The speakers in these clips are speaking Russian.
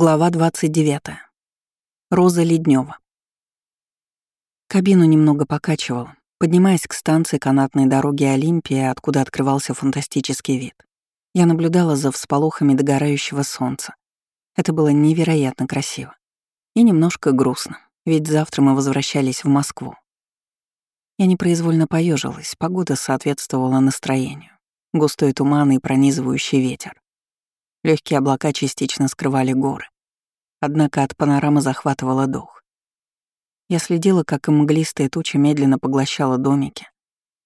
Глава 29. Роза Леднева. Кабину немного покачивала, поднимаясь к станции канатной дороги Олимпия, откуда открывался фантастический вид. Я наблюдала за всполохами догорающего солнца. Это было невероятно красиво. И немножко грустно, ведь завтра мы возвращались в Москву. Я непроизвольно поежилась, погода соответствовала настроению. Густой туман и пронизывающий ветер. Легкие облака частично скрывали горы. Однако от панорамы захватывало дух. Я следила, как мглистая туча медленно поглощала домики,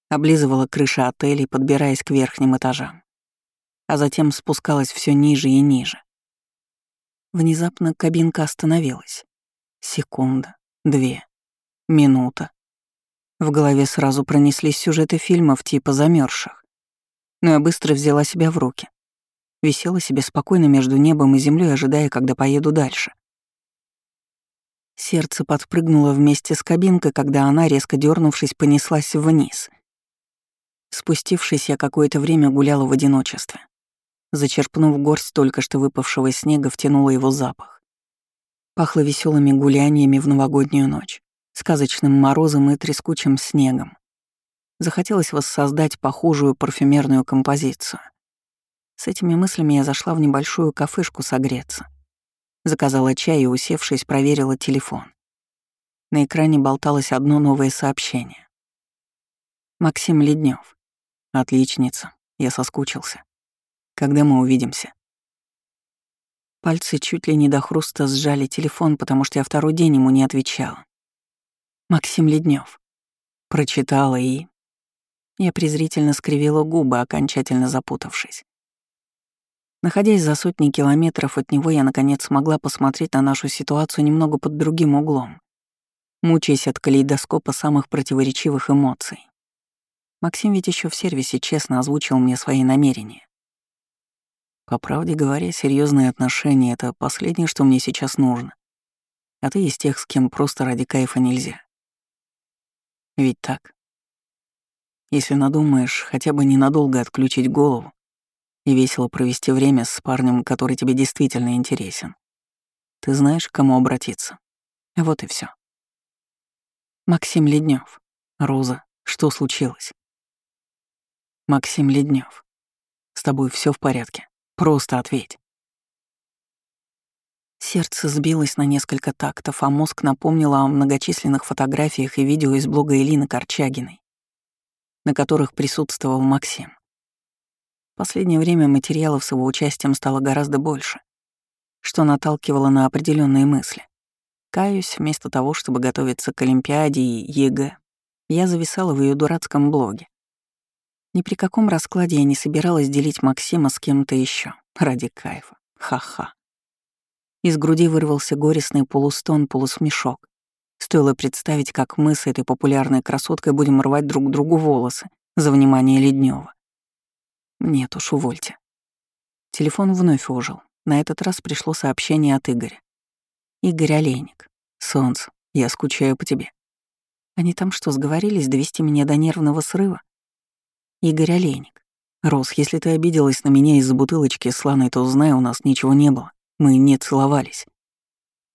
облизывала крыши отелей, подбираясь к верхним этажам. А затем спускалась все ниже и ниже. Внезапно кабинка остановилась. Секунда, две, минута. В голове сразу пронеслись сюжеты фильмов типа «Замерзших». Но я быстро взяла себя в руки. Висела себе спокойно между небом и землей, ожидая, когда поеду дальше. Сердце подпрыгнуло вместе с кабинкой, когда она, резко дернувшись, понеслась вниз. Спустившись, я какое-то время гуляла в одиночестве. Зачерпнув горсть только что выпавшего снега, втянула его запах. Пахло веселыми гуляниями в новогоднюю ночь, сказочным морозом и трескучим снегом. Захотелось воссоздать похожую парфюмерную композицию. С этими мыслями я зашла в небольшую кафешку согреться. Заказала чай и, усевшись, проверила телефон. На экране болталось одно новое сообщение. Максим Леднев. Отличница. Я соскучился. Когда мы увидимся? Пальцы чуть ли не до хруста сжали телефон, потому что я второй день ему не отвечала. Максим Леднев. Прочитала и... Я презрительно скривила губы, окончательно запутавшись. Находясь за сотни километров от него, я наконец смогла посмотреть на нашу ситуацию немного под другим углом, мучаясь от калейдоскопа самых противоречивых эмоций. Максим ведь еще в сервисе честно озвучил мне свои намерения. По правде говоря, серьезные отношения — это последнее, что мне сейчас нужно. А ты из тех, с кем просто ради кайфа нельзя. Ведь так. Если надумаешь хотя бы ненадолго отключить голову, и весело провести время с парнем, который тебе действительно интересен. Ты знаешь, к кому обратиться. Вот и все. Максим Леднев. Роза, что случилось? Максим Леднев. С тобой все в порядке. Просто ответь. Сердце сбилось на несколько тактов, а мозг напомнил о многочисленных фотографиях и видео из блога Элины Корчагиной, на которых присутствовал Максим. Последнее время материалов с его участием стало гораздо больше, что наталкивало на определенные мысли. Каюсь, вместо того, чтобы готовиться к Олимпиаде и ЕГЭ, я зависала в ее дурацком блоге. Ни при каком раскладе я не собиралась делить Максима с кем-то еще ради кайфа. Ха-ха. Из груди вырвался горестный полустон, полусмешок. Стоило представить, как мы с этой популярной красоткой будем рвать друг другу волосы за внимание Леднева. Нет уж, увольте. Телефон вновь ожил. На этот раз пришло сообщение от Игоря. Игорь Олейник. Солнце, я скучаю по тебе. Они там что, сговорились довести меня до нервного срыва? Игорь Олейник. Рос, если ты обиделась на меня из-за бутылочки сланой, то знай, у нас ничего не было. Мы не целовались.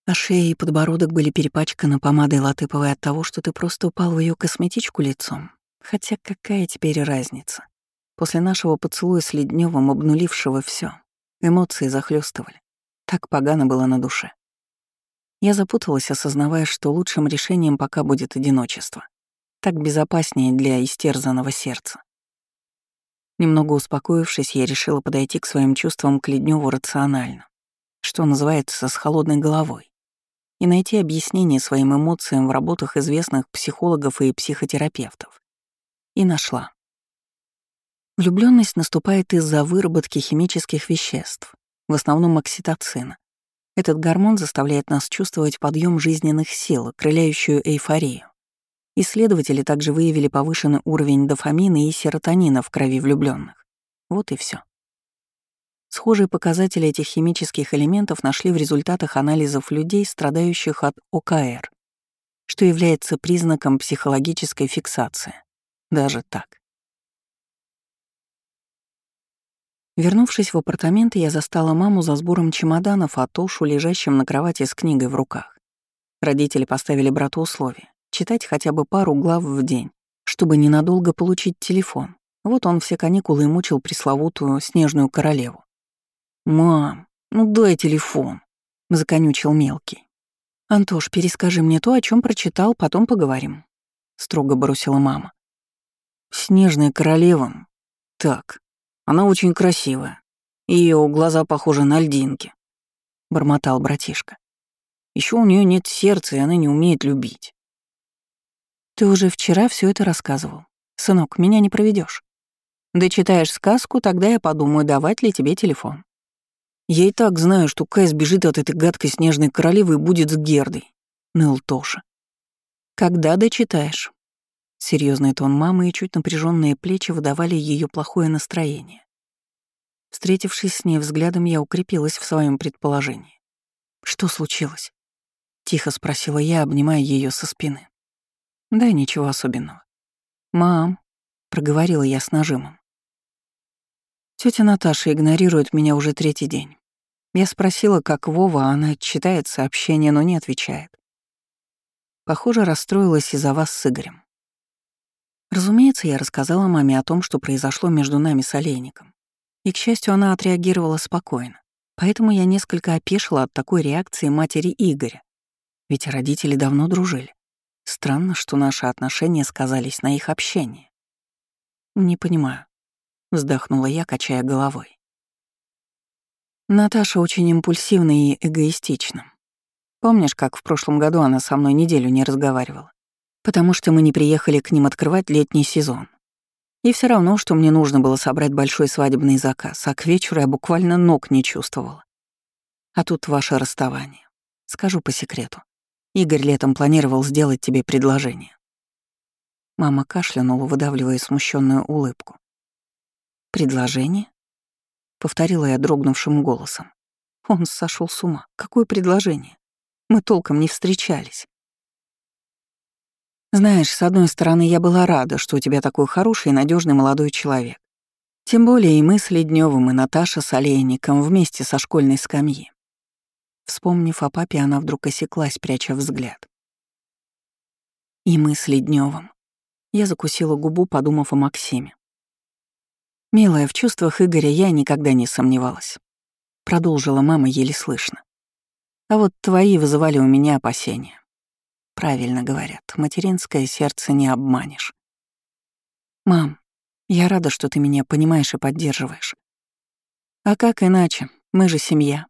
А шея и подбородок были перепачканы помадой латыповой от того, что ты просто упал в ее косметичку лицом. Хотя какая теперь разница? После нашего поцелуя с Ледневым, обнулившего все, эмоции захлестывали. Так погано было на душе. Я запуталась, осознавая, что лучшим решением пока будет одиночество. Так безопаснее для истерзанного сердца. Немного успокоившись, я решила подойти к своим чувствам к Ледневу рационально, что называется, с холодной головой, и найти объяснение своим эмоциям в работах известных психологов и психотерапевтов. И нашла. Влюбленность наступает из-за выработки химических веществ, в основном окситоцина. Этот гормон заставляет нас чувствовать подъем жизненных сил, крыляющую эйфорию. Исследователи также выявили повышенный уровень дофамина и серотонина в крови влюбленных. Вот и все. Схожие показатели этих химических элементов нашли в результатах анализов людей, страдающих от ОКР, что является признаком психологической фиксации. Даже так. Вернувшись в апартаменты, я застала маму за сбором чемоданов, а Тошу лежащим на кровати с книгой в руках. Родители поставили брату условие — читать хотя бы пару глав в день, чтобы ненадолго получить телефон. Вот он все каникулы мучил пресловутую снежную королеву. «Мам, ну дай телефон», — законючил мелкий. «Антош, перескажи мне то, о чем прочитал, потом поговорим», — строго бросила мама. «Снежная королева? Так, она очень красивая. Ее глаза похожи на льдинки», — бормотал братишка. Еще у нее нет сердца, и она не умеет любить. Ты уже вчера все это рассказывал. Сынок, меня не проведешь. Дочитаешь сказку, тогда я подумаю, давать ли тебе телефон. Я и так знаю, что Кай сбежит от этой гадкой снежной королевы и будет с Гердой, ныл Тоша. Когда дочитаешь? Серьезный тон мамы и чуть напряженные плечи выдавали ее плохое настроение. Встретившись с ней взглядом, я укрепилась в своем предположении. Что случилось? Тихо спросила я, обнимая ее со спины. Да ничего особенного. Мам, проговорила я с нажимом. Тетя Наташа игнорирует меня уже третий день. Я спросила, как Вова, она читает сообщение, но не отвечает. Похоже, расстроилась из-за вас с Игорем. Разумеется, я рассказала маме о том, что произошло между нами с Олейником. И, к счастью, она отреагировала спокойно. Поэтому я несколько опешила от такой реакции матери Игоря. Ведь родители давно дружили. Странно, что наши отношения сказались на их общении. «Не понимаю», — вздохнула я, качая головой. Наташа очень импульсивна и эгоистична. Помнишь, как в прошлом году она со мной неделю не разговаривала? Потому что мы не приехали к ним открывать летний сезон. И все равно, что мне нужно было собрать большой свадебный заказ, а к вечеру я буквально ног не чувствовала. А тут ваше расставание. Скажу по секрету. Игорь летом планировал сделать тебе предложение. Мама кашлянула, выдавливая смущенную улыбку. «Предложение?» — повторила я дрогнувшим голосом. Он сошел с ума. Какое предложение? Мы толком не встречались. Знаешь, с одной стороны, я была рада, что у тебя такой хороший и надежный молодой человек. Тем более и мы с Ледневым, и Наташа с Олейником вместе со школьной скамьи. Вспомнив о папе, она вдруг осеклась, пряча взгляд. И мы с Ледневым. Я закусила губу, подумав о Максиме. «Милая, в чувствах Игоря я никогда не сомневалась», — продолжила мама еле слышно. «А вот твои вызывали у меня опасения. Правильно говорят, материнское сердце не обманешь. Мам, я рада, что ты меня понимаешь и поддерживаешь. А как иначе? Мы же семья.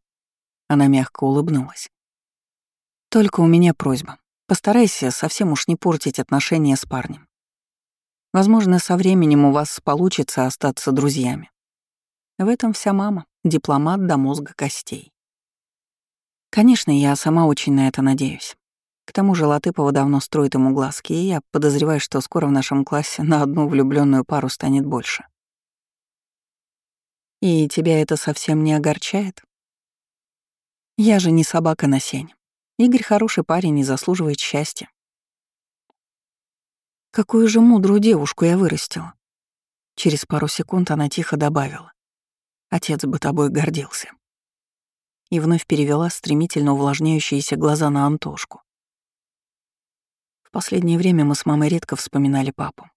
Она мягко улыбнулась. Только у меня просьба. Постарайся совсем уж не портить отношения с парнем. Возможно, со временем у вас получится остаться друзьями. В этом вся мама, дипломат до мозга костей. Конечно, я сама очень на это надеюсь. К тому же Латыпова давно строит ему глазки, и я подозреваю, что скоро в нашем классе на одну влюбленную пару станет больше. И тебя это совсем не огорчает? Я же не собака на сень. Игорь хороший парень и заслуживает счастья. Какую же мудрую девушку я вырастила. Через пару секунд она тихо добавила. Отец бы тобой гордился. И вновь перевела стремительно увлажняющиеся глаза на Антошку. Последнее время мы с мамой редко вспоминали папу.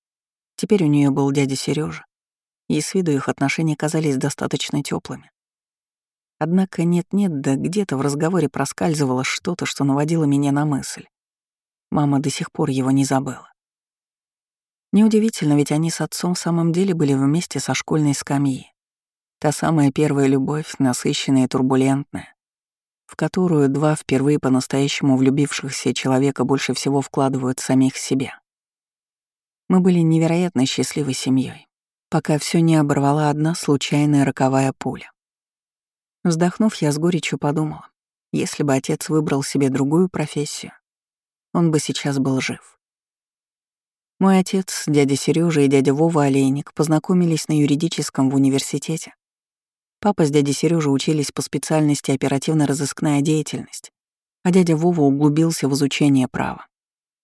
Теперь у нее был дядя Сережа, и с виду их отношения казались достаточно теплыми. Однако нет-нет, да где-то в разговоре проскальзывало что-то, что наводило меня на мысль. Мама до сих пор его не забыла. Неудивительно, ведь они с отцом в самом деле были вместе со школьной скамьи. Та самая первая любовь, насыщенная и турбулентная, в которую два впервые по-настоящему влюбившихся человека больше всего вкладывают самих себя. Мы были невероятно счастливой семьей, пока все не оборвала одна случайная роковая пуля. Вздохнув, я с горечью подумала, если бы отец выбрал себе другую профессию, он бы сейчас был жив. Мой отец, дядя Сережа и дядя Вова Олейник познакомились на юридическом в университете Папа с дядей Сережей учились по специальности оперативно-розыскная деятельность, а дядя Вова углубился в изучение права.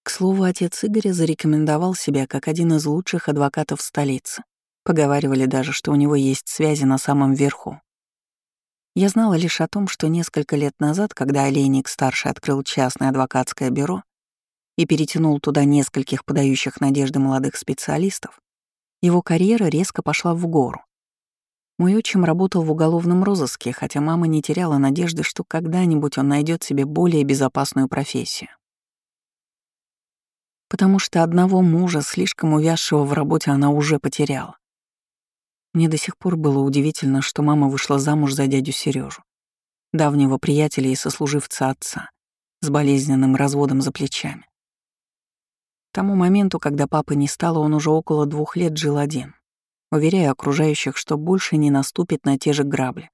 К слову, отец Игоря зарекомендовал себя как один из лучших адвокатов столицы, Поговаривали даже, что у него есть связи на самом верху. Я знала лишь о том, что несколько лет назад, когда Олейник-старший открыл частное адвокатское бюро и перетянул туда нескольких подающих надежды молодых специалистов, его карьера резко пошла в гору. Мой отчим работал в уголовном розыске, хотя мама не теряла надежды, что когда-нибудь он найдет себе более безопасную профессию. Потому что одного мужа, слишком увязшего в работе, она уже потеряла. Мне до сих пор было удивительно, что мама вышла замуж за дядю Сережу, давнего приятеля и сослуживца отца, с болезненным разводом за плечами. К тому моменту, когда папы не стало, он уже около двух лет жил один, уверяя окружающих, что больше не наступит на те же грабли.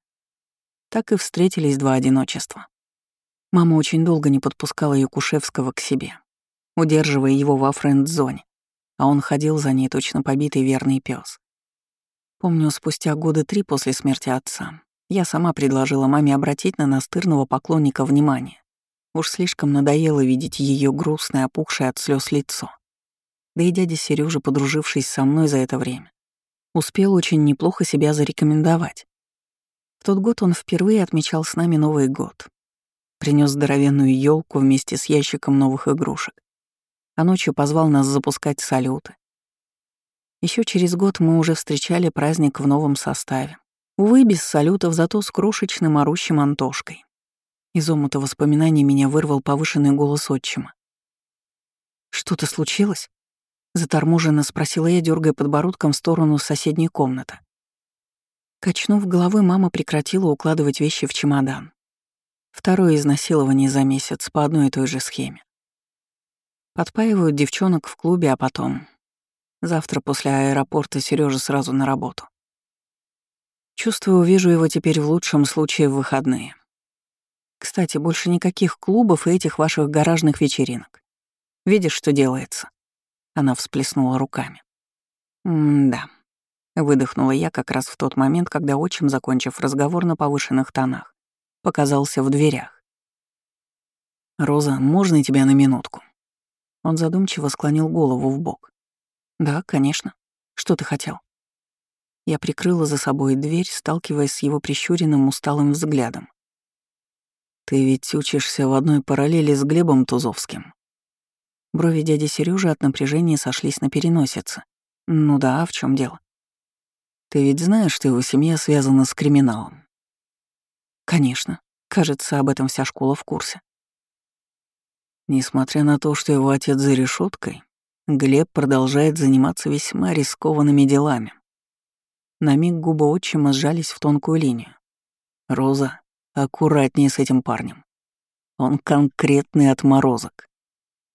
Так и встретились два одиночества. Мама очень долго не подпускала Якушевского к себе, удерживая его во френд-зоне, а он ходил за ней точно побитый верный пес. Помню, спустя года три после смерти отца я сама предложила маме обратить на настырного поклонника внимание. Уж слишком надоело видеть ее грустное, опухшее от слез лицо. Да и дядя Сережа, подружившись со мной за это время, успел очень неплохо себя зарекомендовать. В тот год он впервые отмечал с нами Новый год. Принес здоровенную елку вместе с ящиком новых игрушек. А ночью позвал нас запускать салюты. Еще через год мы уже встречали праздник в новом составе. Увы, без салютов, зато с крошечным орущим Антошкой. Из омута воспоминаний меня вырвал повышенный голос отчима. «Что-то случилось?» Заторможенно спросила я, дергая подбородком в сторону соседней комнаты. Качнув головой, мама прекратила укладывать вещи в чемодан. Второе изнасилование за месяц по одной и той же схеме. Подпаивают девчонок в клубе, а потом... Завтра после аэропорта Сережа сразу на работу. Чувствую, увижу его теперь в лучшем случае в выходные. Кстати, больше никаких клубов и этих ваших гаражных вечеринок. Видишь, что делается? Она всплеснула руками. «М-да», — выдохнула я как раз в тот момент, когда отчим, закончив разговор на повышенных тонах, показался в дверях. «Роза, можно тебя на минутку?» Он задумчиво склонил голову в бок. «Да, конечно. Что ты хотел?» Я прикрыла за собой дверь, сталкиваясь с его прищуренным усталым взглядом. «Ты ведь учишься в одной параллели с Глебом Тузовским. Брови дяди Сережи от напряжения сошлись на переносице. Ну да, в чем дело? Ты ведь знаешь, что его семья связана с криминалом? Конечно. Кажется, об этом вся школа в курсе. Несмотря на то, что его отец за решеткой, Глеб продолжает заниматься весьма рискованными делами. На миг губы отчима сжались в тонкую линию. «Роза, аккуратнее с этим парнем. Он конкретный отморозок.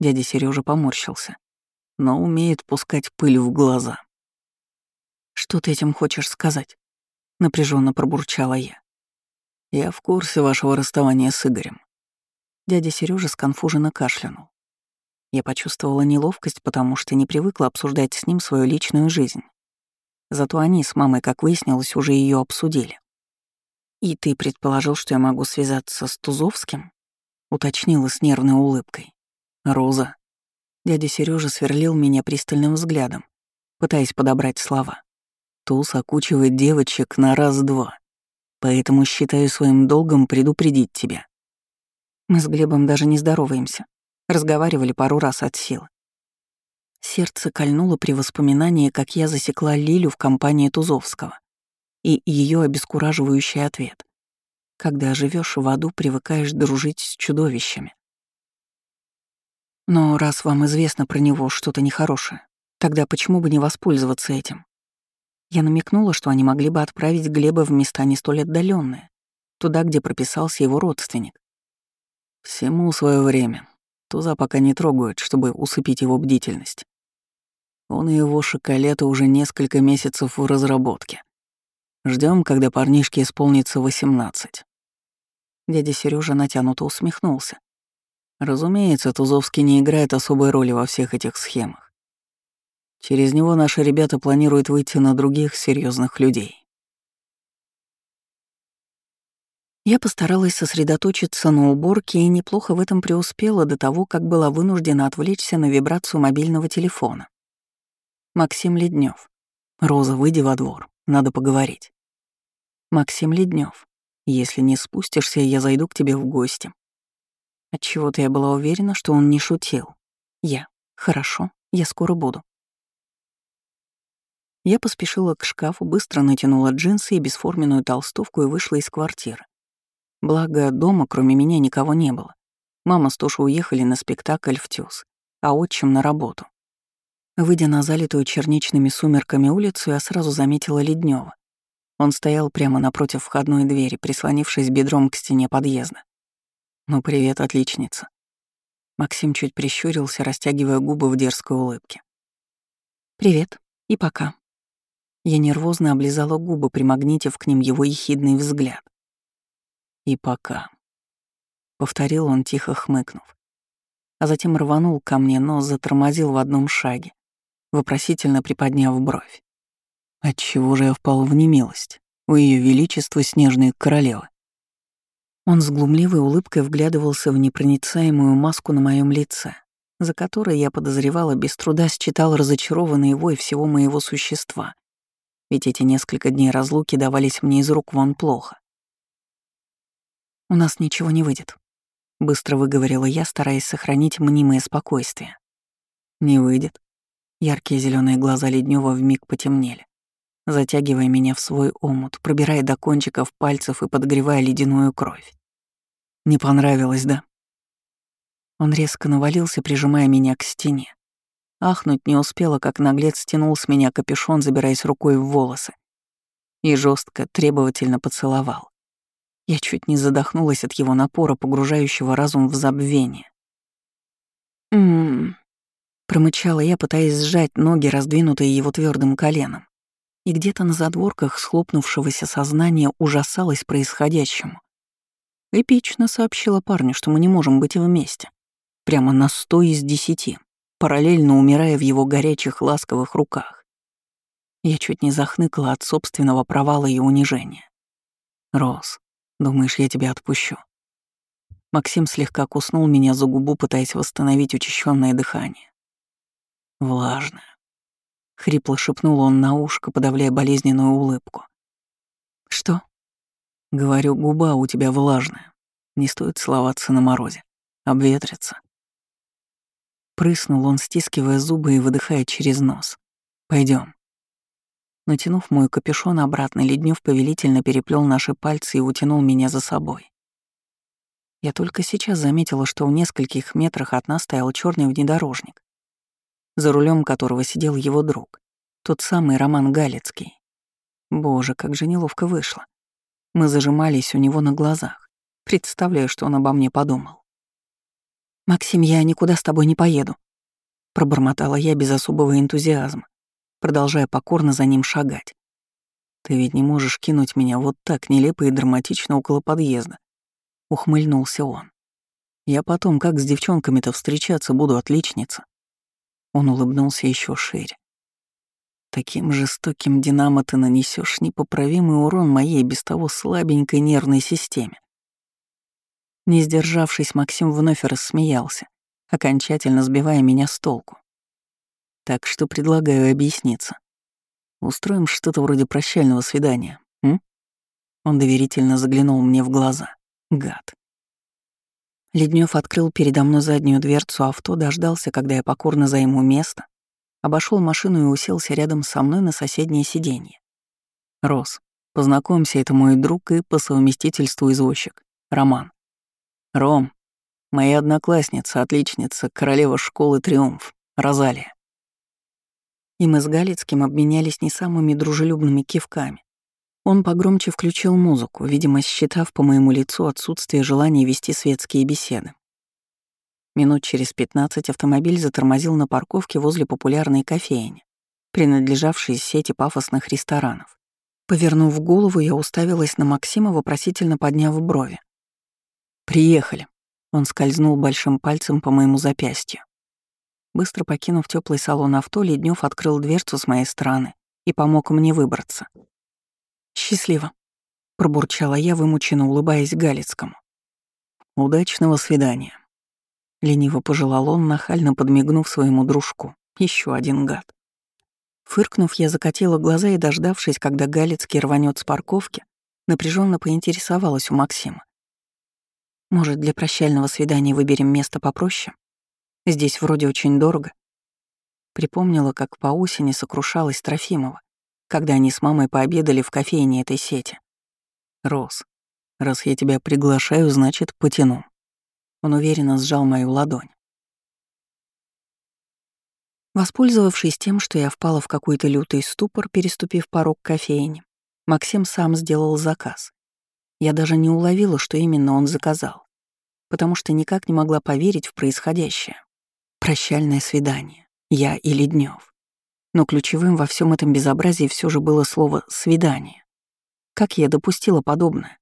Дядя Сережа поморщился, но умеет пускать пыль в глаза. «Что ты этим хочешь сказать?» — напряженно пробурчала я. «Я в курсе вашего расставания с Игорем». Дядя Сережа сконфуженно кашлянул. Я почувствовала неловкость, потому что не привыкла обсуждать с ним свою личную жизнь. Зато они с мамой, как выяснилось, уже ее обсудили. «И ты предположил, что я могу связаться с Тузовским?» — уточнила с нервной улыбкой. Роза. Дядя Сережа сверлил меня пристальным взглядом, пытаясь подобрать слова. Туз окучивает девочек на раз-два, поэтому считаю своим долгом предупредить тебя. Мы с Глебом даже не здороваемся. Разговаривали пару раз от силы. Сердце кольнуло при воспоминании, как я засекла Лилю в компании Тузовского и ее обескураживающий ответ. Когда живешь в аду, привыкаешь дружить с чудовищами. Но раз вам известно про него что-то нехорошее, тогда почему бы не воспользоваться этим? Я намекнула, что они могли бы отправить Глеба в места не столь отдаленные, туда, где прописался его родственник. Всему свое время. Туза пока не трогают, чтобы усыпить его бдительность. Он и его шоколета уже несколько месяцев в разработке. Ждем, когда парнишке исполнится 18. Дядя Сережа натянуто усмехнулся, Разумеется, Тузовский не играет особой роли во всех этих схемах. Через него наши ребята планируют выйти на других серьезных людей. Я постаралась сосредоточиться на уборке и неплохо в этом преуспела до того, как была вынуждена отвлечься на вибрацию мобильного телефона. Максим Леднев. «Роза, выйди во двор, надо поговорить». «Максим Леднев, если не спустишься, я зайду к тебе в гости». Отчего-то я была уверена, что он не шутил. Я. Хорошо, я скоро буду. Я поспешила к шкафу, быстро натянула джинсы и бесформенную толстовку и вышла из квартиры. Благо, дома кроме меня никого не было. Мама с Тошей уехали на спектакль в ТЮЗ, а отчим на работу. Выйдя на залитую черничными сумерками улицу, я сразу заметила Леднева. Он стоял прямо напротив входной двери, прислонившись бедром к стене подъезда. «Ну, привет, отличница». Максим чуть прищурился, растягивая губы в дерзкой улыбке. «Привет. И пока». Я нервозно облизала губы, примагнитив к ним его ехидный взгляд. «И пока», — повторил он, тихо хмыкнув. А затем рванул ко мне, но затормозил в одном шаге, вопросительно приподняв бровь. Отчего же я впал в немилость у Ее Величества Снежной Королевы? Он с глумливой улыбкой вглядывался в непроницаемую маску на моем лице, за которой я подозревала без труда считал разочарованный вой всего моего существа. Ведь эти несколько дней разлуки давались мне из рук вон плохо. «У нас ничего не выйдет», — быстро выговорила я, стараясь сохранить мнимое спокойствие. «Не выйдет». Яркие зеленые глаза Леднева вмиг потемнели, затягивая меня в свой омут, пробирая до кончиков пальцев и подогревая ледяную кровь. «Не понравилось, да?» Он резко навалился, прижимая меня к стене. Ахнуть не успела, как наглец стянул с меня капюшон, забираясь рукой в волосы. И жестко, требовательно поцеловал. Я чуть не задохнулась от его напора, погружающего разум в забвение. «М-м-м», промычала я, пытаясь сжать ноги, раздвинутые его твердым коленом. И где-то на задворках схлопнувшегося сознания ужасалось происходящему. Эпично сообщила парню, что мы не можем быть вместе. Прямо на сто из десяти, параллельно умирая в его горячих ласковых руках. Я чуть не захныкала от собственного провала и унижения. «Рос, думаешь, я тебя отпущу?» Максим слегка куснул меня за губу, пытаясь восстановить учащенное дыхание. «Влажное», — хрипло шепнул он на ушко, подавляя болезненную улыбку. «Что?» Говорю, губа у тебя влажная. Не стоит словаться на морозе. Обветрится. Прыснул он, стискивая зубы и выдыхая через нос. Пойдем. Натянув мой капюшон обратно, Леднев повелительно переплел наши пальцы и утянул меня за собой. Я только сейчас заметила, что в нескольких метрах от нас стоял черный внедорожник, за рулем которого сидел его друг, тот самый Роман Галицкий. Боже, как же неловко вышло. Мы зажимались у него на глазах, представляя, что он обо мне подумал. «Максим, я никуда с тобой не поеду», — пробормотала я без особого энтузиазма, продолжая покорно за ним шагать. «Ты ведь не можешь кинуть меня вот так нелепо и драматично около подъезда», — ухмыльнулся он. «Я потом как с девчонками-то встречаться буду, отличница». Он улыбнулся еще шире. Таким жестоким динамо ты нанесешь непоправимый урон моей без того слабенькой нервной системе. Не сдержавшись, Максим вновь рассмеялся, окончательно сбивая меня с толку. Так что предлагаю объясниться. Устроим что-то вроде прощального свидания, м? Он доверительно заглянул мне в глаза. Гад. Леднев открыл передо мной заднюю дверцу авто, дождался, когда я покорно займу место, обошел машину и уселся рядом со мной на соседнее сиденье. «Рос, познакомься, это мой друг и по совместительству извозчик, Роман. Ром, моя одноклассница, отличница, королева школы «Триумф», Розалия». И мы с Галицким обменялись не самыми дружелюбными кивками. Он погромче включил музыку, видимо, считав по моему лицу отсутствие желания вести светские беседы. Минут через 15 автомобиль затормозил на парковке возле популярной кофейни, принадлежавшей сети пафосных ресторанов. Повернув голову, я уставилась на Максима, вопросительно подняв брови. «Приехали». Он скользнул большим пальцем по моему запястью. Быстро покинув теплый салон авто, Леднев открыл дверцу с моей стороны и помог мне выбраться. «Счастливо», — пробурчала я, вымученно улыбаясь Галицкому. «Удачного свидания», Лениво пожелал он, нахально подмигнув своему дружку. Еще один гад. Фыркнув, я закатила глаза и, дождавшись, когда Галицкий рванет с парковки, напряженно поинтересовалась у Максима. «Может, для прощального свидания выберем место попроще? Здесь вроде очень дорого». Припомнила, как по осени сокрушалась Трофимова, когда они с мамой пообедали в кофейне этой сети. «Рос, раз я тебя приглашаю, значит, потяну». Он уверенно сжал мою ладонь. Воспользовавшись тем, что я впала в какой-то лютый ступор, переступив порог кофейни, Максим сам сделал заказ. Я даже не уловила, что именно он заказал, потому что никак не могла поверить в происходящее. Прощальное свидание. Я и Леднев. Но ключевым во всем этом безобразии все же было слово «свидание». Как я допустила подобное?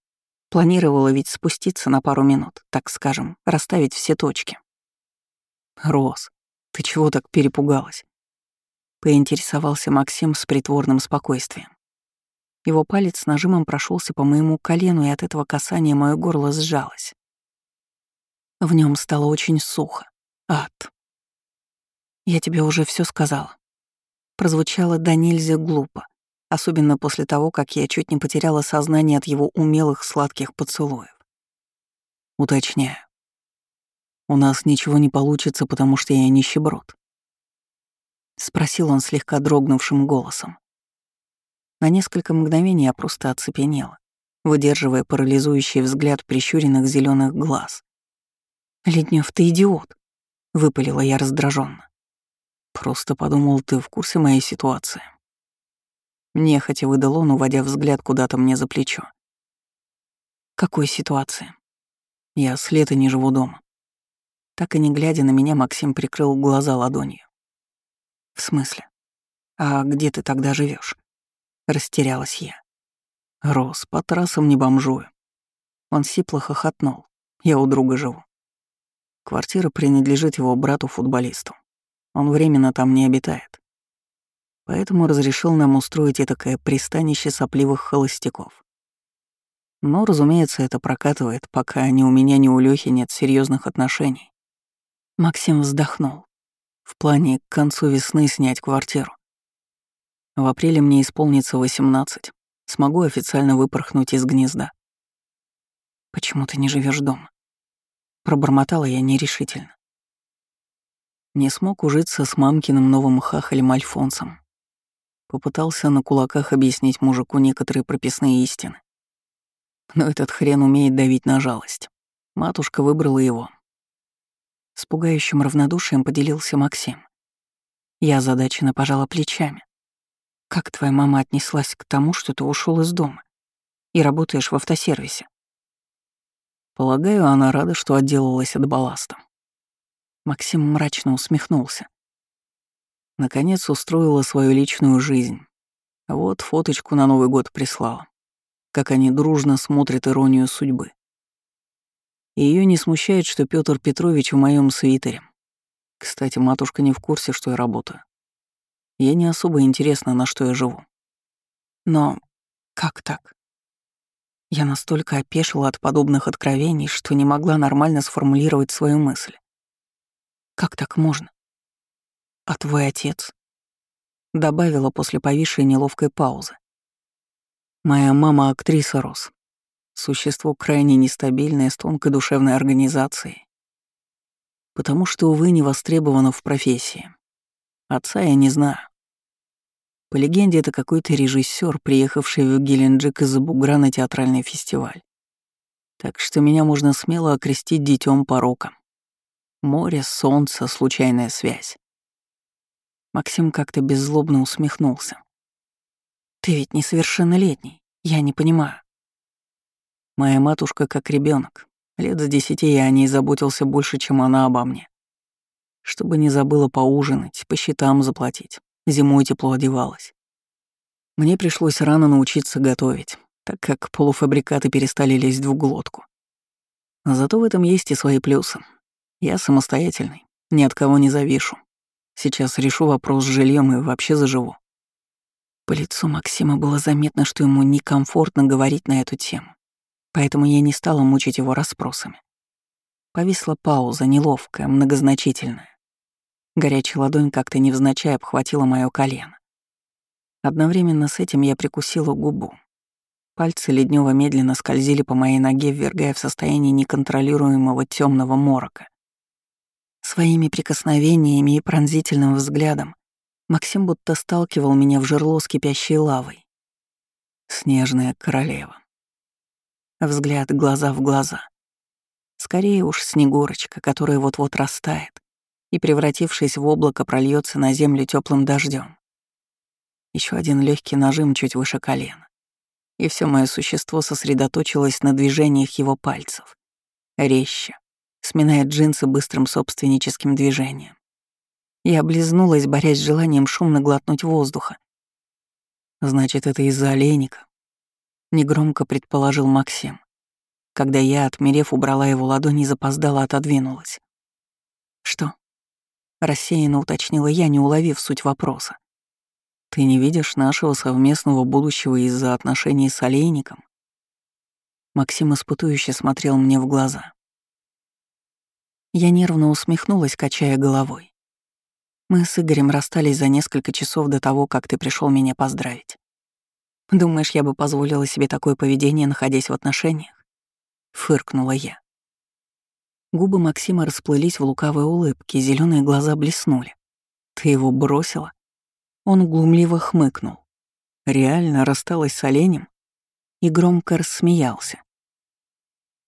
Планировала ведь спуститься на пару минут, так скажем, расставить все точки. Рос, «Ты чего так перепугалась?» Поинтересовался Максим с притворным спокойствием. Его палец с нажимом прошелся по моему колену, и от этого касания мое горло сжалось. В нем стало очень сухо. Ад. «Я тебе уже все сказала». Прозвучало до нельзя глупо, особенно после того, как я чуть не потеряла сознание от его умелых сладких поцелуев. Уточняю. У нас ничего не получится, потому что я нищеброд. Спросил он слегка дрогнувшим голосом. На несколько мгновений я просто оцепенела, выдерживая парализующий взгляд прищуренных зеленых глаз. «Леднев, ты идиот!» — выпалила я раздраженно. «Просто подумал, ты в курсе моей ситуации». Нехотя выдал он, уводя взгляд куда-то мне за плечо. «Какой ситуации?» «Я с лета не живу дома. Так и не глядя на меня, Максим прикрыл глаза ладонью. «В смысле? А где ты тогда живешь? Растерялась я. «Рос, по трассам не бомжую». Он сипло хохотнул. «Я у друга живу. Квартира принадлежит его брату-футболисту. Он временно там не обитает. Поэтому разрешил нам устроить этакое пристанище сопливых холостяков. Но, разумеется, это прокатывает, пока ни у меня, ни у Лёхи нет серьезных отношений. Максим вздохнул. В плане к концу весны снять квартиру. В апреле мне исполнится 18. Смогу официально выпорхнуть из гнезда. Почему ты не живешь дома? Пробормотала я нерешительно. Не смог ужиться с мамкиным новым хахалем Альфонсом. Попытался на кулаках объяснить мужику некоторые прописные истины. Но этот хрен умеет давить на жалость. Матушка выбрала его, с пугающим равнодушием поделился Максим. Я озадаченно пожала плечами. «Как твоя мама отнеслась к тому, что ты ушел из дома и работаешь в автосервисе?» Полагаю, она рада, что отделалась от балласта. Максим мрачно усмехнулся. Наконец устроила свою личную жизнь. Вот фоточку на Новый год прислала. Как они дружно смотрят иронию судьбы. Ее не смущает, что Петр Петрович в моем свитере. Кстати, матушка не в курсе, что я работаю. Ей не особо интересно, на что я живу. Но как так? Я настолько опешила от подобных откровений, что не могла нормально сформулировать свою мысль. Как так можно? А твой отец? Добавила после повисшей неловкой паузы. Моя мама актриса Рос. Существо крайне нестабильное, с тонкой душевной организацией. Потому что, увы, не востребовано в профессии. Отца я не знаю. По легенде, это какой-то режиссер, приехавший в Геленджик из-за бугра на театральный фестиваль. Так что меня можно смело окрестить детем порока. Море, солнце, случайная связь. Максим как-то беззлобно усмехнулся. «Ты ведь несовершеннолетний, я не понимаю. Моя матушка как ребенок. Лет с десяти я о ней заботился больше, чем она обо мне. Чтобы не забыла поужинать, по счетам заплатить. Зимой тепло одевалась. Мне пришлось рано научиться готовить, так как полуфабрикаты перестали лезть в глотку. Зато в этом есть и свои плюсы. Я самостоятельный, ни от кого не завишу. Сейчас решу вопрос с жильем и вообще заживу. По лицу Максима было заметно, что ему некомфортно говорить на эту тему поэтому я не стала мучить его расспросами. Повисла пауза, неловкая, многозначительная. Горячая ладонь как-то невзначай обхватила моё колено. Одновременно с этим я прикусила губу. Пальцы Леднева медленно скользили по моей ноге, ввергая в состояние неконтролируемого темного морока. Своими прикосновениями и пронзительным взглядом Максим будто сталкивал меня в жерло с кипящей лавой. Снежная королева. Взгляд глаза в глаза. Скорее уж Снегурочка, которая вот-вот растает и, превратившись в облако, прольется на землю теплым дождем. Еще один легкий нажим чуть выше колена. И все мое существо сосредоточилось на движениях его пальцев. Резче, сминая джинсы быстрым собственническим движением. Я облизнулась, борясь с желанием шумно глотнуть воздуха. «Значит, это из-за олейника», — негромко предположил Максим, когда я, отмерев, убрала его ладонь и запоздала отодвинулась. «Что?» — рассеянно уточнила я, не уловив суть вопроса. «Ты не видишь нашего совместного будущего из-за отношений с олейником?» Максим испытующе смотрел мне в глаза. Я нервно усмехнулась, качая головой. Мы с Игорем расстались за несколько часов до того, как ты пришел меня поздравить. Думаешь, я бы позволила себе такое поведение, находясь в отношениях? Фыркнула я. Губы Максима расплылись в лукавой улыбке, зеленые глаза блеснули. Ты его бросила? Он глумливо хмыкнул. Реально рассталась с оленем? И громко рассмеялся.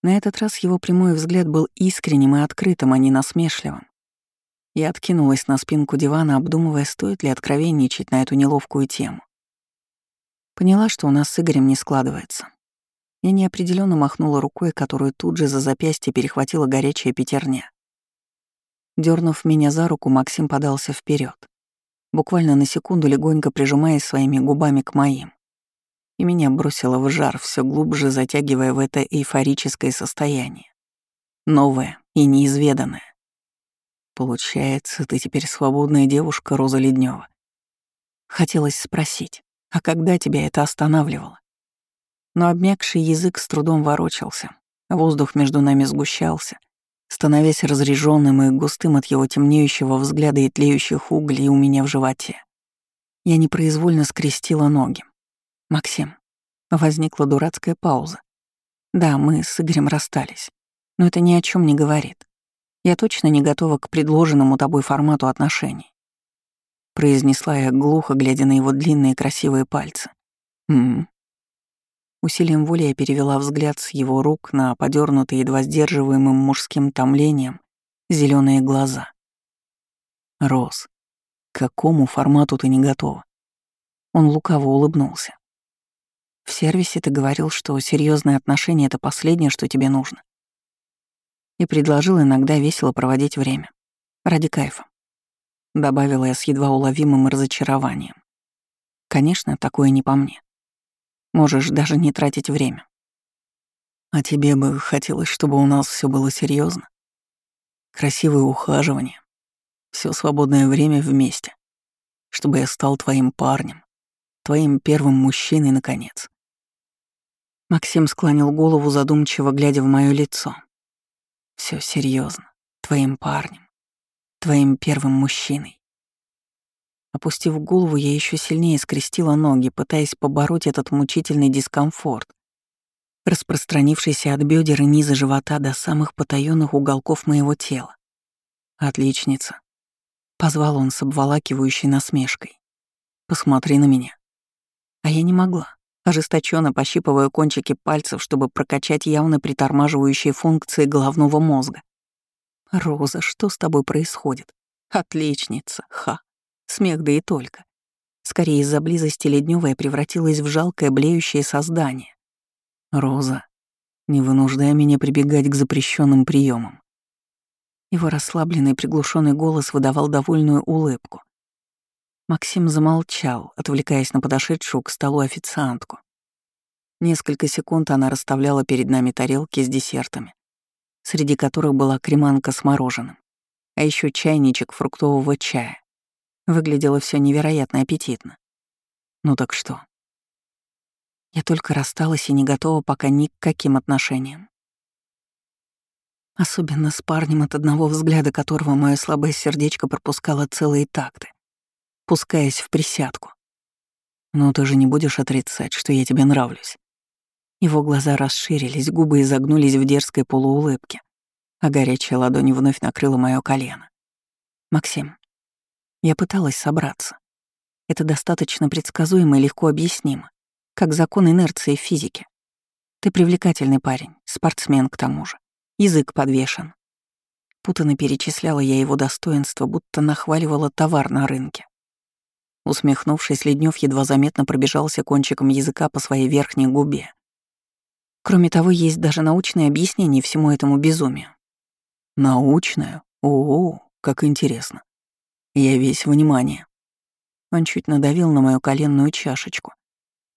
На этот раз его прямой взгляд был искренним и открытым, а не насмешливым. Я откинулась на спинку дивана, обдумывая, стоит ли откровенничать на эту неловкую тему. Поняла, что у нас с Игорем не складывается. Я неопределенно махнула рукой, которую тут же за запястье перехватила горячая пятерня. Дернув меня за руку, Максим подался вперед, буквально на секунду легонько прижимаясь своими губами к моим и меня бросило в жар, все глубже затягивая в это эйфорическое состояние. Новое и неизведанное. Получается, ты теперь свободная девушка, Роза Леднева. Хотелось спросить, а когда тебя это останавливало? Но обмякший язык с трудом ворочался, воздух между нами сгущался, становясь разреженным и густым от его темнеющего взгляда и тлеющих углей у меня в животе. Я непроизвольно скрестила ноги, Максим. Возникла дурацкая пауза. Да, мы с Игорем расстались. Но это ни о чем не говорит. Я точно не готова к предложенному тобой формату отношений. Произнесла я глухо, глядя на его длинные красивые пальцы. М, Усилием воли я перевела взгляд с его рук на подернутые едва сдерживаемым мужским томлением зеленые глаза. Рос, к какому формату ты не готова? Он лукаво улыбнулся. В сервисе ты говорил, что серьезные отношения — это последнее, что тебе нужно. И предложил иногда весело проводить время. Ради кайфа. Добавила я с едва уловимым разочарованием. Конечно, такое не по мне. Можешь даже не тратить время. А тебе бы хотелось, чтобы у нас все было серьезно, Красивое ухаживание. все свободное время вместе. Чтобы я стал твоим парнем. Твоим первым мужчиной, наконец. Максим склонил голову, задумчиво глядя в мое лицо. Все серьезно, твоим парнем, твоим первым мужчиной. Опустив голову, я еще сильнее скрестила ноги, пытаясь побороть этот мучительный дискомфорт, распространившийся от бедер и низа живота до самых потаенных уголков моего тела. «Отличница», — позвал он с обволакивающей насмешкой. «Посмотри на меня». А я не могла ожесточенно пощипывая кончики пальцев, чтобы прокачать явно притормаживающие функции головного мозга. «Роза, что с тобой происходит? Отличница, ха! Смех да и только. Скорее, из-за близости Леднёва я превратилась в жалкое блеющее создание. Роза, не вынуждай меня прибегать к запрещенным приемам. Его расслабленный приглушенный голос выдавал довольную улыбку. Максим замолчал, отвлекаясь на подошедшую к столу официантку. Несколько секунд она расставляла перед нами тарелки с десертами, среди которых была креманка с мороженым, а еще чайничек фруктового чая. Выглядело все невероятно аппетитно. Ну так что? Я только рассталась и не готова пока ни к каким отношениям. Особенно с парнем, от одного взгляда которого мое слабое сердечко пропускало целые такты пускаясь в присядку. Но ты же не будешь отрицать, что я тебе нравлюсь. Его глаза расширились, губы изогнулись в дерзкой полуулыбке, а горячая ладонь вновь накрыла мое колено. «Максим, я пыталась собраться. Это достаточно предсказуемо и легко объяснимо, как закон инерции в физике. Ты привлекательный парень, спортсмен к тому же. Язык подвешен. Путано перечисляла я его достоинства, будто нахваливала товар на рынке. Усмехнувшись, Леднев едва заметно пробежался кончиком языка по своей верхней губе. Кроме того, есть даже научное объяснение всему этому безумию. Научное? О, как интересно. Я весь внимание. Он чуть надавил на мою коленную чашечку,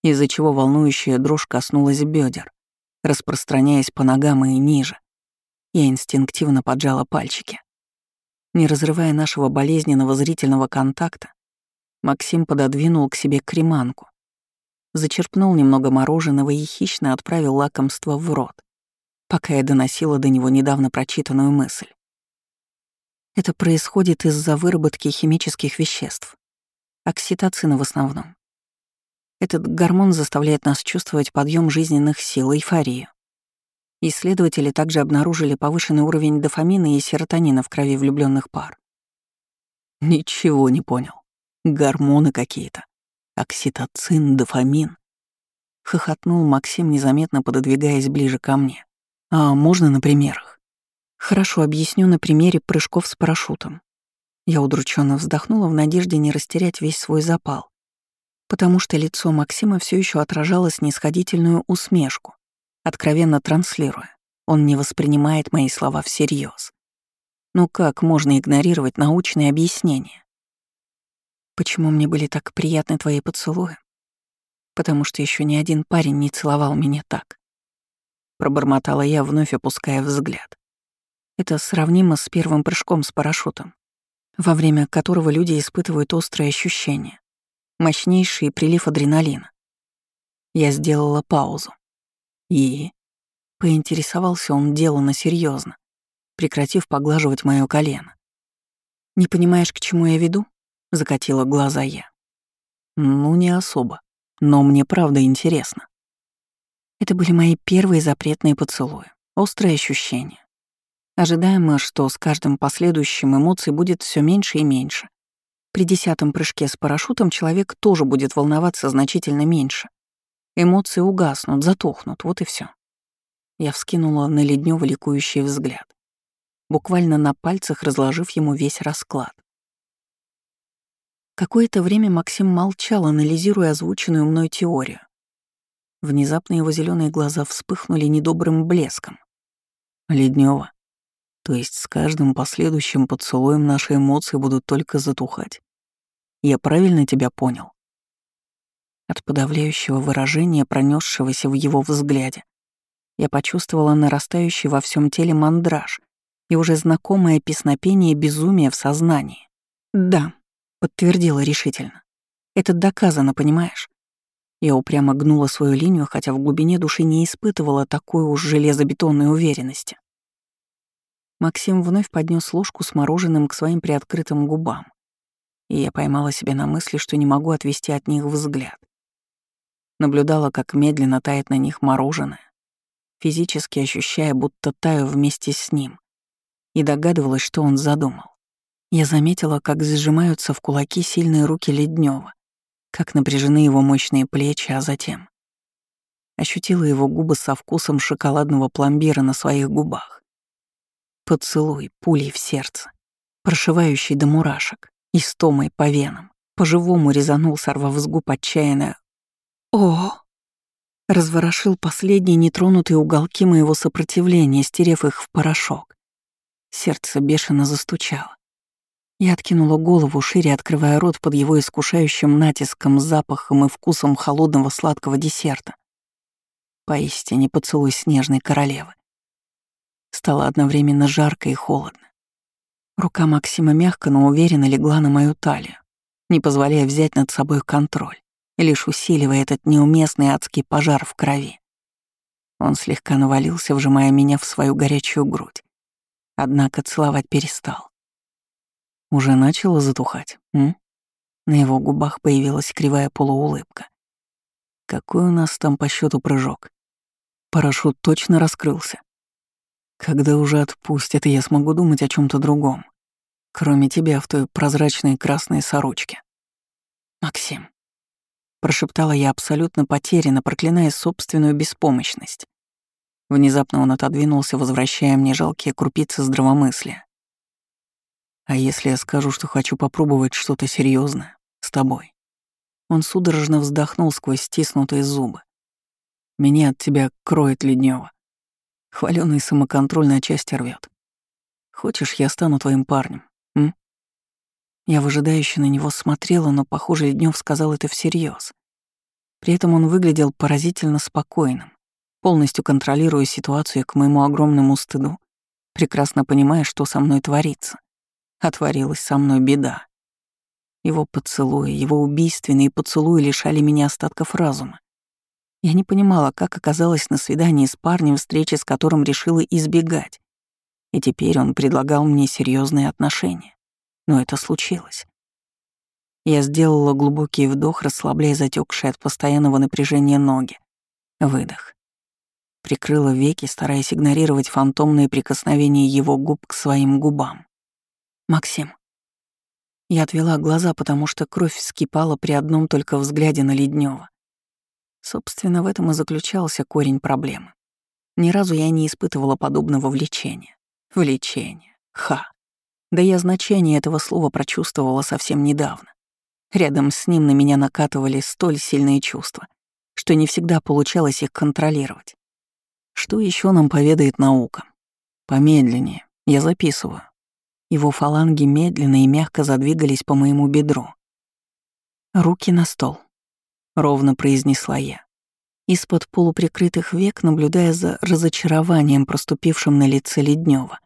из-за чего волнующая дрожь коснулась бедер, распространяясь по ногам и ниже. Я инстинктивно поджала пальчики. Не разрывая нашего болезненного зрительного контакта, Максим пододвинул к себе креманку, зачерпнул немного мороженого и хищно отправил лакомство в рот, пока я доносила до него недавно прочитанную мысль. Это происходит из-за выработки химических веществ, окситоцина в основном. Этот гормон заставляет нас чувствовать подъем жизненных сил, эйфорию. Исследователи также обнаружили повышенный уровень дофамина и серотонина в крови влюбленных пар. Ничего не понял. Гормоны какие-то. Окситоцин, дофамин. Хохотнул Максим, незаметно пододвигаясь ближе ко мне. А можно на примерах? Хорошо, объясню на примере прыжков с парашютом. Я удрученно вздохнула в надежде не растерять весь свой запал, потому что лицо Максима все еще отражало снисходительную усмешку, откровенно транслируя. Он не воспринимает мои слова всерьез. Ну как можно игнорировать научные объяснения? Почему мне были так приятны твои поцелуи? Потому что еще ни один парень не целовал меня так. Пробормотала я, вновь опуская взгляд. Это сравнимо с первым прыжком с парашютом, во время которого люди испытывают острые ощущения, мощнейший прилив адреналина. Я сделала паузу. И... Поинтересовался он делано серьезно, прекратив поглаживать мое колено. «Не понимаешь, к чему я веду?» — закатила глаза я. «Ну, не особо. Но мне правда интересно». Это были мои первые запретные поцелуи. Острые ощущения. Ожидаемо, что с каждым последующим эмоций будет все меньше и меньше. При десятом прыжке с парашютом человек тоже будет волноваться значительно меньше. Эмоции угаснут, затухнут, вот и все. Я вскинула на Леднёва ликующий взгляд, буквально на пальцах разложив ему весь расклад. Какое-то время Максим молчал, анализируя озвученную мной теорию. Внезапно его зеленые глаза вспыхнули недобрым блеском. Леднева. То есть с каждым последующим поцелуем наши эмоции будут только затухать. Я правильно тебя понял? От подавляющего выражения, пронесшегося в его взгляде, я почувствовала нарастающий во всем теле мандраж и уже знакомое песнопение безумия в сознании. Да, Подтвердила решительно. Это доказано, понимаешь? Я упрямо гнула свою линию, хотя в глубине души не испытывала такой уж железобетонной уверенности. Максим вновь поднес ложку с мороженым к своим приоткрытым губам, и я поймала себя на мысли, что не могу отвести от них взгляд. Наблюдала, как медленно тает на них мороженое, физически ощущая, будто таю вместе с ним, и догадывалась, что он задумал. Я заметила, как сжимаются в кулаки сильные руки Леднева, как напряжены его мощные плечи, а затем ощутила его губы со вкусом шоколадного пломбира на своих губах. Поцелуй, пулей в сердце, прошивающий до мурашек, истомой по венам, по-живому резанул, сорвав с губ отчаянно «О!» разворошил последние нетронутые уголки моего сопротивления, стерев их в порошок. Сердце бешено застучало. Я откинула голову, шире открывая рот под его искушающим натиском, запахом и вкусом холодного сладкого десерта. Поистине поцелуй снежной королевы. Стало одновременно жарко и холодно. Рука Максима мягко, но уверенно легла на мою талию, не позволяя взять над собой контроль, лишь усиливая этот неуместный адский пожар в крови. Он слегка навалился, вжимая меня в свою горячую грудь. Однако целовать перестал. Уже начало затухать, м? На его губах появилась кривая полуулыбка. Какой у нас там по счету прыжок? Парашют точно раскрылся. Когда уже отпустят, я смогу думать о чем то другом, кроме тебя в той прозрачной красной сорочке. Максим. Прошептала я абсолютно потерянно, проклиная собственную беспомощность. Внезапно он отодвинулся, возвращая мне жалкие крупицы здравомыслия. А если я скажу, что хочу попробовать что-то серьезное с тобой? Он судорожно вздохнул сквозь стиснутые зубы. Меня от тебя кроет Леднева. Хваленый самоконтроль на части рвет. Хочешь, я стану твоим парнем, м? Я выжидающе на него смотрела, но, похоже, Леднев сказал это всерьез. При этом он выглядел поразительно спокойным, полностью контролируя ситуацию к моему огромному стыду, прекрасно понимая, что со мной творится. Отворилась со мной беда. Его поцелуи, его убийственные поцелуи лишали меня остатков разума. Я не понимала, как оказалась на свидании с парнем, встречи с которым решила избегать. И теперь он предлагал мне серьезные отношения. Но это случилось. Я сделала глубокий вдох, расслабляя затекшие от постоянного напряжения ноги. Выдох. Прикрыла веки, стараясь игнорировать фантомные прикосновения его губ к своим губам. «Максим». Я отвела глаза, потому что кровь вскипала при одном только взгляде на Леднева. Собственно, в этом и заключался корень проблемы. Ни разу я не испытывала подобного влечения. Влечение. Ха. Да я значение этого слова прочувствовала совсем недавно. Рядом с ним на меня накатывали столь сильные чувства, что не всегда получалось их контролировать. Что еще нам поведает наука? Помедленнее. Я записываю. Его фаланги медленно и мягко задвигались по моему бедру. «Руки на стол», — ровно произнесла я. Из-под полуприкрытых век, наблюдая за разочарованием, проступившим на лице Леднева.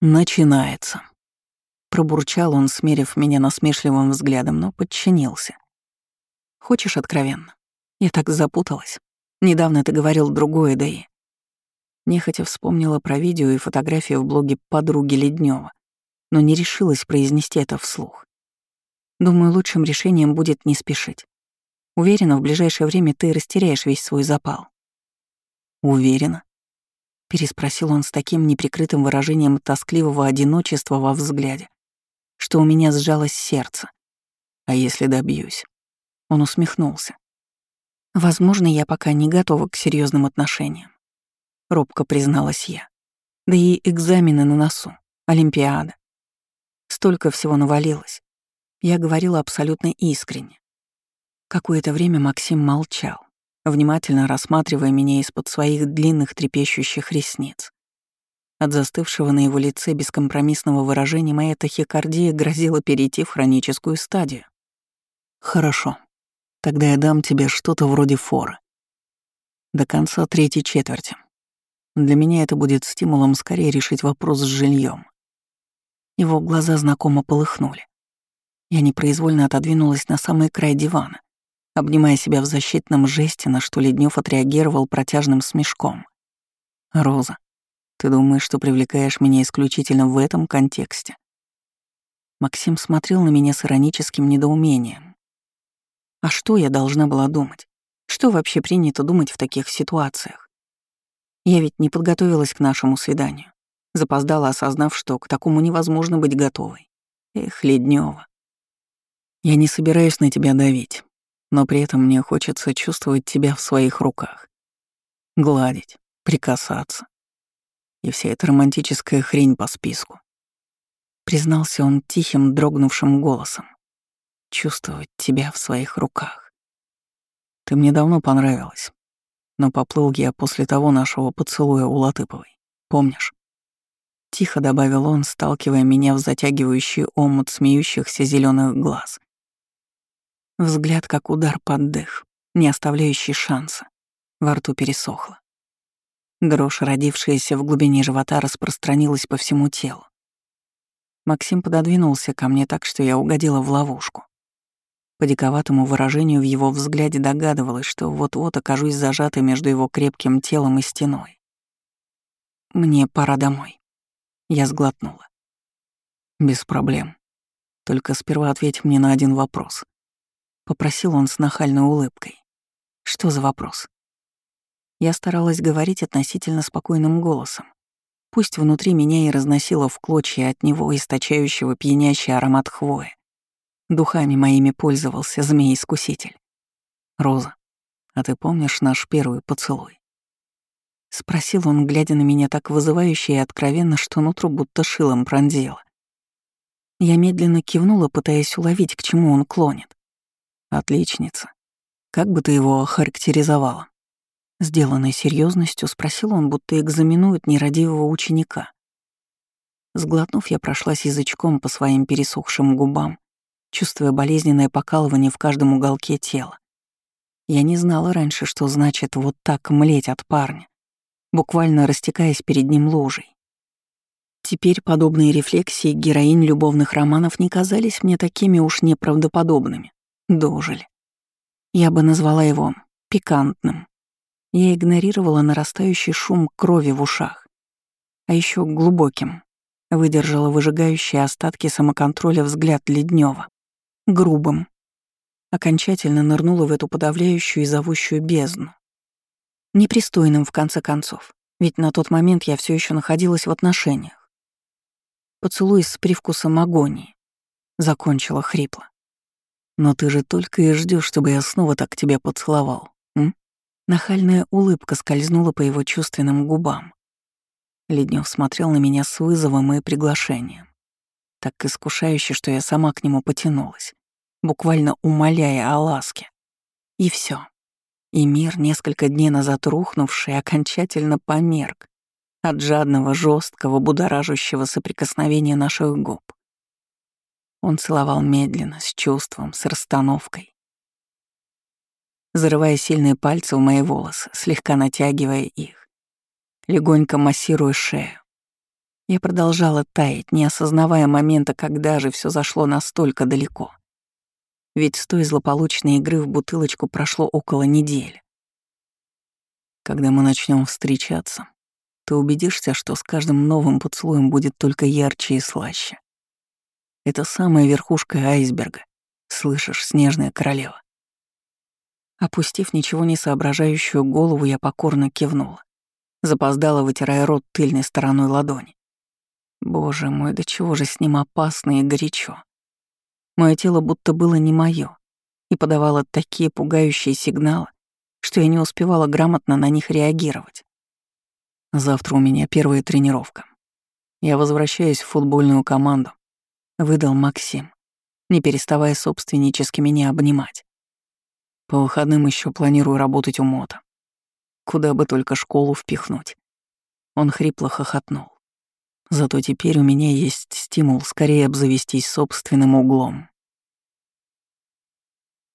«Начинается», — пробурчал он, смерив меня насмешливым взглядом, но подчинился. «Хочешь откровенно? Я так запуталась. Недавно ты говорил другое, да и...» Нехотя вспомнила про видео и фотографию в блоге подруги Леднева, но не решилась произнести это вслух. Думаю, лучшим решением будет не спешить. Уверена, в ближайшее время ты растеряешь весь свой запал. Уверена? Переспросил он с таким неприкрытым выражением тоскливого одиночества во взгляде, что у меня сжалось сердце. А если добьюсь? Он усмехнулся. Возможно, я пока не готова к серьезным отношениям робко призналась я. Да и экзамены на носу, Олимпиада. Столько всего навалилось. Я говорила абсолютно искренне. Какое-то время Максим молчал, внимательно рассматривая меня из-под своих длинных трепещущих ресниц. От застывшего на его лице бескомпромиссного выражения моя тахикардия грозила перейти в хроническую стадию. «Хорошо. Тогда я дам тебе что-то вроде форы. До конца третьей четверти. Для меня это будет стимулом скорее решить вопрос с жильем. Его глаза знакомо полыхнули. Я непроизвольно отодвинулась на самый край дивана, обнимая себя в защитном жесте, на что Леднев отреагировал протяжным смешком. «Роза, ты думаешь, что привлекаешь меня исключительно в этом контексте?» Максим смотрел на меня с ироническим недоумением. А что я должна была думать? Что вообще принято думать в таких ситуациях? Я ведь не подготовилась к нашему свиданию. Запоздала, осознав, что к такому невозможно быть готовой. Эх, Леднева. Я не собираюсь на тебя давить, но при этом мне хочется чувствовать тебя в своих руках. Гладить, прикасаться. И вся эта романтическая хрень по списку. Признался он тихим, дрогнувшим голосом. Чувствовать тебя в своих руках. Ты мне давно понравилась, но поплыл я после того нашего поцелуя у Латыповой. Помнишь? Тихо добавил он, сталкивая меня в затягивающий омут смеющихся зеленых глаз. Взгляд, как удар под дых, не оставляющий шанса. Во рту пересохло. Дрожь, родившаяся в глубине живота, распространилась по всему телу. Максим пододвинулся ко мне так, что я угодила в ловушку. По диковатому выражению в его взгляде догадывалась, что вот-вот окажусь зажатой между его крепким телом и стеной. «Мне пора домой». Я сглотнула. «Без проблем. Только сперва ответь мне на один вопрос. Попросил он с нахальной улыбкой. Что за вопрос? Я старалась говорить относительно спокойным голосом. Пусть внутри меня и разносило в клочья от него источающего пьянящий аромат хвои. Духами моими пользовался змей-искуситель. «Роза, а ты помнишь наш первый поцелуй?» Спросил он, глядя на меня так вызывающе и откровенно, что нутро будто шилом пронзило. Я медленно кивнула, пытаясь уловить, к чему он клонит. «Отличница. Как бы ты его охарактеризовала?» Сделанной серьезностью спросил он, будто экзаменует нерадивого ученика. Сглотнув, я прошлась язычком по своим пересохшим губам, чувствуя болезненное покалывание в каждом уголке тела. Я не знала раньше, что значит вот так млеть от парня, буквально растекаясь перед ним лужей. Теперь подобные рефлексии героинь любовных романов не казались мне такими уж неправдоподобными. Дожили. Я бы назвала его пикантным. Я игнорировала нарастающий шум крови в ушах. А еще глубоким. Выдержала выжигающие остатки самоконтроля взгляд Леднева. Грубым. Окончательно нырнула в эту подавляющую и зовущую бездну. Непристойным, в конце концов. Ведь на тот момент я все еще находилась в отношениях. Поцелуй с привкусом агонии. Закончила хрипло. Но ты же только и ждешь, чтобы я снова так тебя поцеловал, м? Нахальная улыбка скользнула по его чувственным губам. Леднев смотрел на меня с вызовом и приглашением. Так искушающе, что я сама к нему потянулась, буквально умоляя о ласке. И все. И мир, несколько дней назад рухнувший, окончательно померк от жадного, жесткого, будоражащего соприкосновения наших губ. Он целовал медленно, с чувством, с расстановкой. Зарывая сильные пальцы в мои волосы, слегка натягивая их, легонько массируя шею. Я продолжала таять, не осознавая момента, когда же все зашло настолько далеко. Ведь с той злополучной игры в бутылочку прошло около недели. Когда мы начнем встречаться, ты убедишься, что с каждым новым поцелуем будет только ярче и слаще. Это самая верхушка айсберга. Слышишь, снежная королева. Опустив ничего не соображающую голову, я покорно кивнула. Запоздала, вытирая рот тыльной стороной ладони. Боже мой, до чего же с ним опасно и горячо. Мое тело будто было не мое и подавало такие пугающие сигналы, что я не успевала грамотно на них реагировать. Завтра у меня первая тренировка. Я возвращаюсь в футбольную команду выдал Максим, не переставая собственнически меня обнимать. По выходным еще планирую работать у Мота. Куда бы только школу впихнуть. Он хрипло хохотнул. Зато теперь у меня есть стимул скорее обзавестись собственным углом.